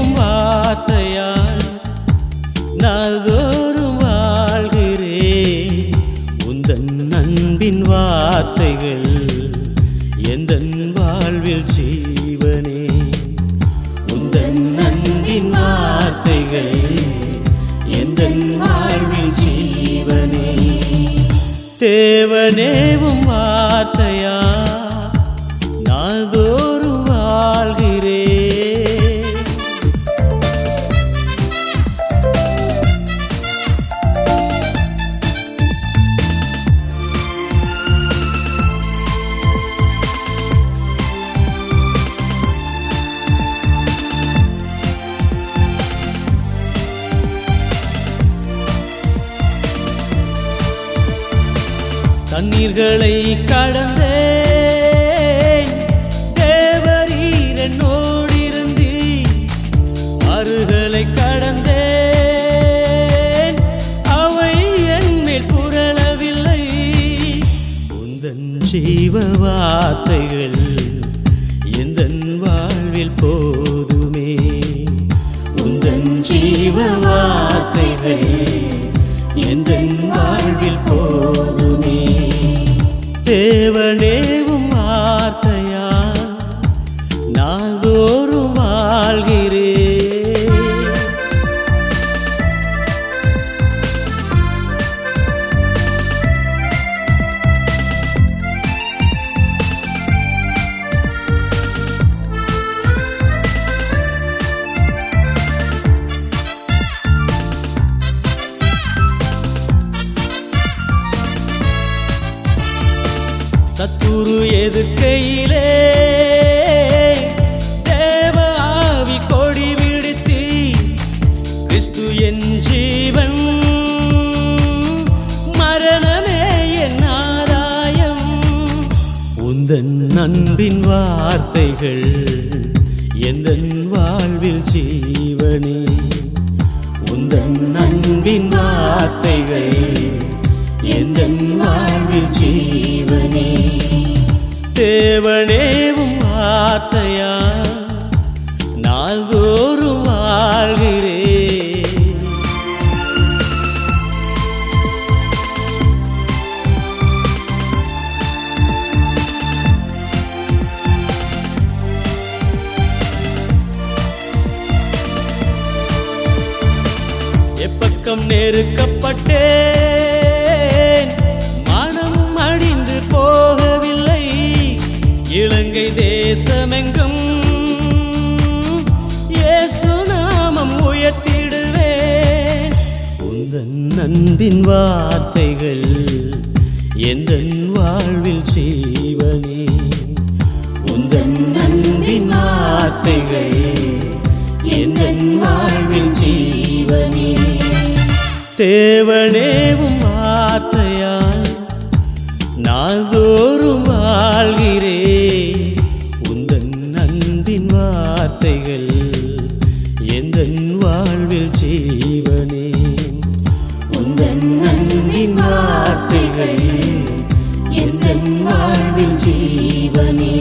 தேவனேவும் வார்த்தையால் நாள்தோறும் வாழ்கிறேன். உந்தன் அன்பின் வார்த்தைகள் எந்த வாழ்வில் ஜீவனே? உந்தன் அன்பின் வார்த்தைகள் எந்த வாழ்வில் ஜீவனே? தேவனேவும் தண்ணீர்களை கடந்தே தேவரீர் என்னோடிருந்தி ஆறுகளை கடந்தேன். அவை என்மேல் புரளவில்லை உந்தன் ஜீவ வார்த்தைகள் எந்த வாழ்வில் போ தேவனேவும் குரு எதிர்க்கையிலே தேவ ஆவி கொடி விடுத்தி கிறிஸ்து என் ஜீவன். மரணமே என் ஆதாயம். உந்தன் அன்பின் வார்த்தைகள் எந்த வாழ்வில் ஜீவனே? உந்தன் அன்பின் வார்த்தைகள் தேவனேவும் வார்த்தையா? நாள்தோறும் வாழ்கிறே. எப்பக்கம் நெருக்கப்பட்டே உந்தன் அன்பின் வார்த்தைகள் எந்த வாழ்வில் செய்வனே உந்தன் அன்பின் வார்த்தைகள் எந்த வாழ்வில் செய்வனே தேவனேவும் வார்த்தையால் நான் தோறும் வாழ்கிறேன் உந்தன் அன்பின் வார்த்தைகள் எந்த வாழ்வில் செய்வனே உந்தன் அன்பின் வார்த்தைகள்? எந்த வாழ்வின் ஜீவனே?